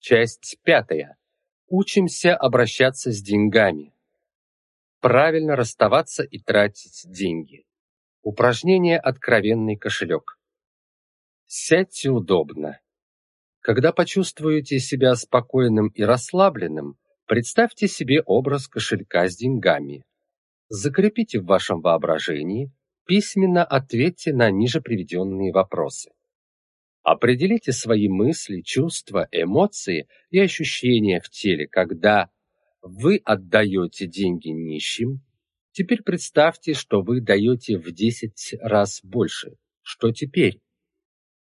Часть пятая. Учимся обращаться с деньгами. Правильно расставаться и тратить деньги. Упражнение «Откровенный кошелек». Сядьте удобно. Когда почувствуете себя спокойным и расслабленным, представьте себе образ кошелька с деньгами. Закрепите в вашем воображении, письменно ответьте на ниже приведенные вопросы. Определите свои мысли, чувства, эмоции и ощущения в теле, когда вы отдаете деньги нищим. Теперь представьте, что вы даете в 10 раз больше. Что теперь?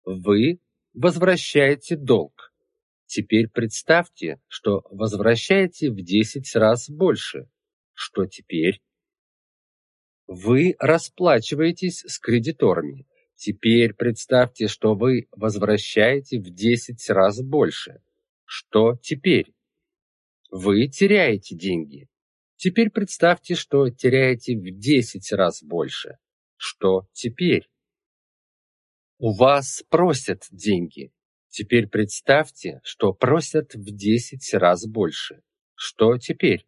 Вы возвращаете долг. Теперь представьте, что возвращаете в 10 раз больше. Что теперь? Вы расплачиваетесь с кредиторами. Теперь представьте, что вы возвращаете в 10 раз больше. Что теперь? Вы теряете деньги. Теперь представьте, что теряете в 10 раз больше. Что теперь? У вас просят деньги. Теперь представьте, что просят в 10 раз больше. Что теперь?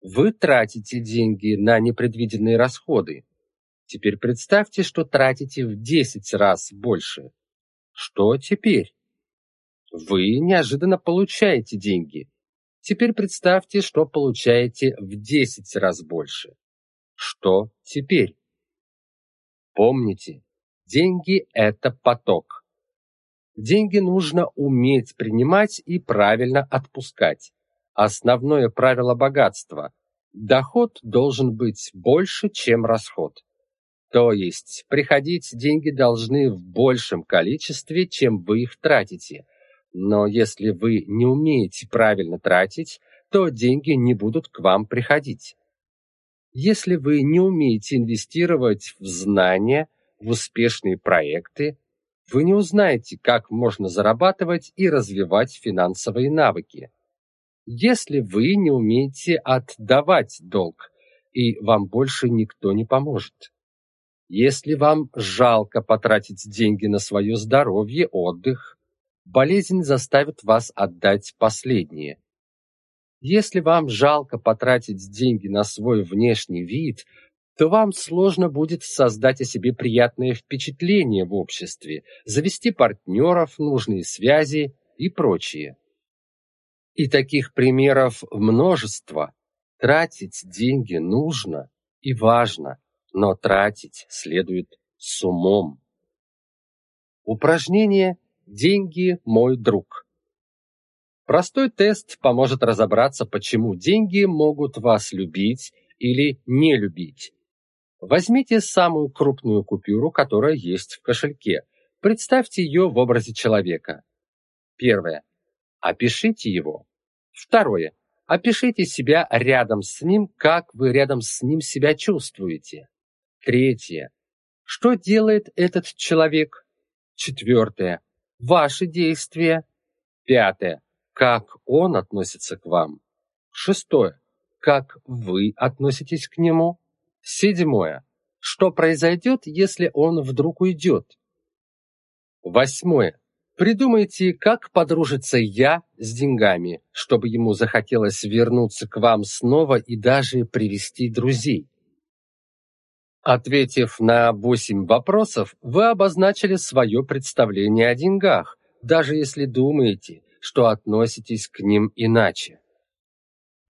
Вы тратите деньги на непредвиденные расходы. Теперь представьте, что тратите в 10 раз больше. Что теперь? Вы неожиданно получаете деньги. Теперь представьте, что получаете в 10 раз больше. Что теперь? Помните, деньги – это поток. Деньги нужно уметь принимать и правильно отпускать. Основное правило богатства – доход должен быть больше, чем расход. То есть приходить деньги должны в большем количестве, чем вы их тратите. Но если вы не умеете правильно тратить, то деньги не будут к вам приходить. Если вы не умеете инвестировать в знания, в успешные проекты, вы не узнаете, как можно зарабатывать и развивать финансовые навыки. Если вы не умеете отдавать долг, и вам больше никто не поможет. Если вам жалко потратить деньги на свое здоровье, отдых, болезнь заставит вас отдать последнее. Если вам жалко потратить деньги на свой внешний вид, то вам сложно будет создать о себе приятное впечатление в обществе, завести партнеров, нужные связи и прочее. И таких примеров множество. Тратить деньги нужно и важно – но тратить следует с умом. Упражнение «Деньги – мой друг». Простой тест поможет разобраться, почему деньги могут вас любить или не любить. Возьмите самую крупную купюру, которая есть в кошельке. Представьте ее в образе человека. Первое. Опишите его. Второе. Опишите себя рядом с ним, как вы рядом с ним себя чувствуете. Третье. Что делает этот человек? Четвертое. Ваши действия. Пятое. Как он относится к вам? Шестое. Как вы относитесь к нему? Седьмое. Что произойдет, если он вдруг уйдет? Восьмое. Придумайте, как подружиться я с деньгами, чтобы ему захотелось вернуться к вам снова и даже привести друзей. Ответив на восемь вопросов, вы обозначили свое представление о деньгах, даже если думаете, что относитесь к ним иначе.